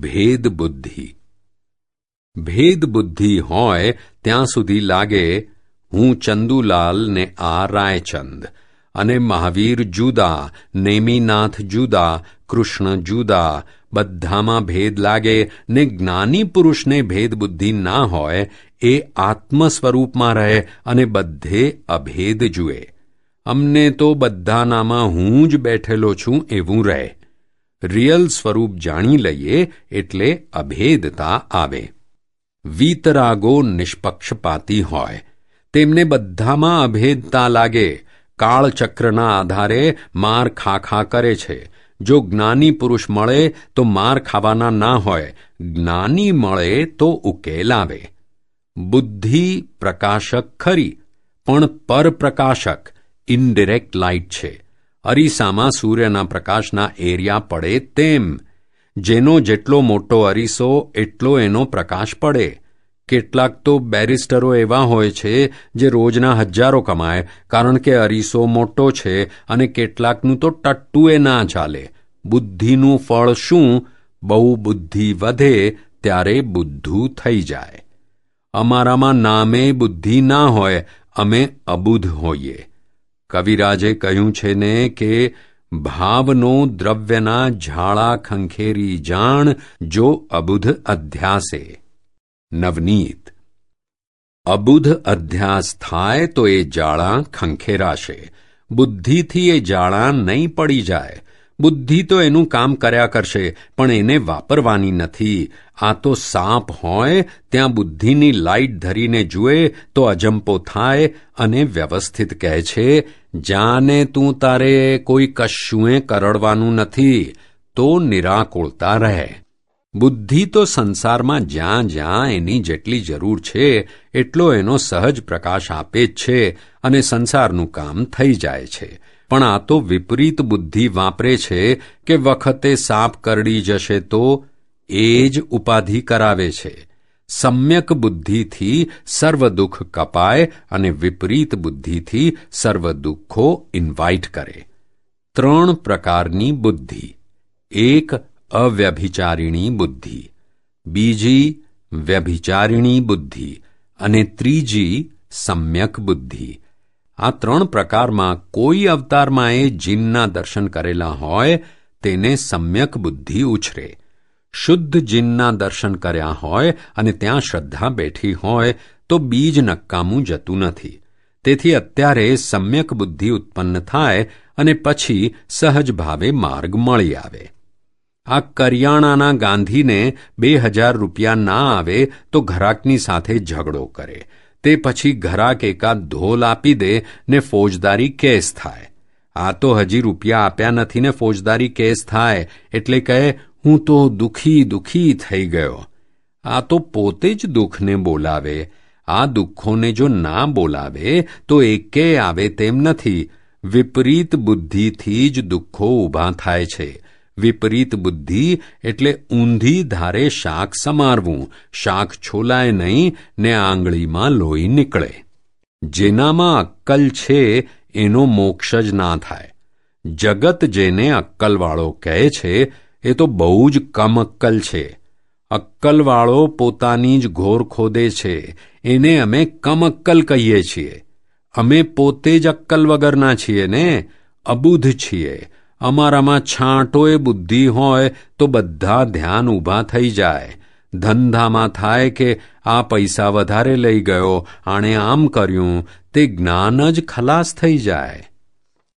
ભેદ બુદ્ધિ. ભેદ બુદ્ધિ હોય ત્યાં સુધી લાગે, હું ચંદુલાલ ને આ રાયચંદ અને મહાવીર જુદા, નેમીનાથ જુદા, કૃષ્ણ જુદા, બધામાં ભેદ લાગે ને જ્ઞાની પુરુષને ભેદ બુદ્ધિ ના હોય, એ આત્મ સ્વરૂપમાં રહે અને બધે અભેદ જુએ. અમને તો બધાનામાં હું જ બેઠેલો છું એવું રહે. રિયલ સ્વરૂપ જાણી લઈએ એટલે અભેદતા આવે. વીતરાગો નિષ્પક્ષપાતી હોય. તેમને બધામાં અભેદતા લાગે. કાળચક્રના આધારે માર ખા ખા કરે છે. જો જ્ઞાની પુરુષ મળે તો માર ખાવાના ના હોય. જ્ઞાની મળે તો ઉકેલ આવે. બુદ્ધિ પ્રકાશક ખરી, પણ પરપ્રકાશક ઇનડિરેક્ટ લાઇટ છે. અરીસામાં સૂર્યના પ્રકાશના એરિયા પડે તેમ. જેનો જેટલો મોટો અરીસો, એટલો એનો પ્રકાશ પડે. કેટલાક તો બેરિસ્ટરો એવા હોય છે જે રોજના હજારો કમાય, કારણ કે અરીસો મોટો છે અને કેટલાકનું તો ટટ્ટુએ ના ચાલે. બુદ્ધિનું ફળ શું? બહુ બુદ્ધિ વધે ત્યારે બુદ્ધુ થઈ જાય. અમારામાં નામે બુદ્ધિ ના હોય, અમે અબુધ હોઈએ. કવિરાજે કહ્યું છે ને કે, ભાવનો દ્રવ્યના ઝાળા ખંખેરી જાણ જો અબુધ અધ્યાસે. નવનીત. અબુધ અધ્યાસ થાય તો એ જાળા ખંખેરાશે. બુદ્ધિથી એ જાળા નહીં પડી જાય. બુદ્ધિ તો એનું કામ કર્યા કરશે, પણ એને વાપરવાની નથી. આ તો સાપ હોય, ત્યાં બુદ્ધિની લાઇટ ધરીને જુએ તો અજંપો થાય અને વ્યવસ્થિત કહે છે જાને તું તારે કોઈ કશુંએ કરડવાનું નથી, તો નિરાકુળતા રહે. બુદ્ધિ તો સંસારમાં જ્યાં જ્યાં એની જેટલી જરૂર છે, એટલો એનો સહજ પ્રકાશ આપે જ છે અને સંસારનું કામ થઈ જાય છે. પણ આ તો વિપરીત બુદ્ધિ વાપરે છે કે વખતે સાપ કરડી જશે તો એ જ ઉપાધિ કરાવે છે. સમ્યક બુદ્ધિથી સર્વ દુઃખ કપાય અને વિપરીત બુદ્ધિથી સર્વ દુઃખો ઇન્વાઇટ કરે ત્રણ પ્રકારની બુદ્ધિ એક અવ્યભિચારિણી બુદ્ધિ બીજી વ્યભિચારિણી બુદ્ધિ અને ત્રીજી સમ્યક બુદ્ધિ આ ત્રણ પ્રકારમાં કોઈ અવતારમાં એ જીનના દર્શન કરેલા હોય તેને સમ્યક બુદ્ધિ ઉછરે શુદ્ધ જીનના દર્શન કર્યા હોય અને ત્યાં શ્રદ્ધા બેઠી હોય, તો બીજ નક્કામું જતું નથી. તેથી અત્યારે સમ્યક બુદ્ધિ ઉત્પન્ન થાય અને પછી સહજ ભાવે માર્ગ મળી આવે. આ કરિયાણાના ગાંધીને બે હજાર રૂપિયા ના આવે તો ઘરાકની સાથે ઝઘડો કરે. તે પછી ઘરાક એકાદ ધોલ આપી દે ને ફોજદારી કેસ થાય. આ તો હજી રૂપિયા આપ્યા નથી ને ફોજદારી કેસ થાય, એટલે કહે હું તો દુખી દુખી થઈ ગયો. આ તો પોતે જ દુઃખને બોલાવે. આ દુઃખોને જો ના બોલાવે, તો એકે આવે તેમ નથી. વિપરીત બુદ્ધિથી જ દુઃખો ઊભા થાય છે. વિપરીત બુદ્ધિ એટલે ઊંધી ધારે શાક સમારવું. શાક છોલાય નહીં, ને આંગળીમાં લોહી નીકળે. જેનામાં અક્કલ છે, એનો મોક્ષ જ ના થાય. જગત જેને અક્કલવાળો કહે છે એ તો બહુ જ કમ અક્કલ છે. અક્કલવાળો પોતાની જ ઘોર ખોદે છે. એને અમે કમ અક્કલ કહીએ છીએ. અમે પોતે જ અક્કલ વગરના છીએ ને? અબુધ છીએ. અમારામાં છાંટોએ બુદ્ધિ હોય તો બધા ધ્યાન ઊભા થઈ જાય. ધંધામાં થાય કે આ પૈસા વધારે લઈ ગયો, આણે આમ કર્યું, તે જ્ઞાન જ ખલાસ થઈ જાય.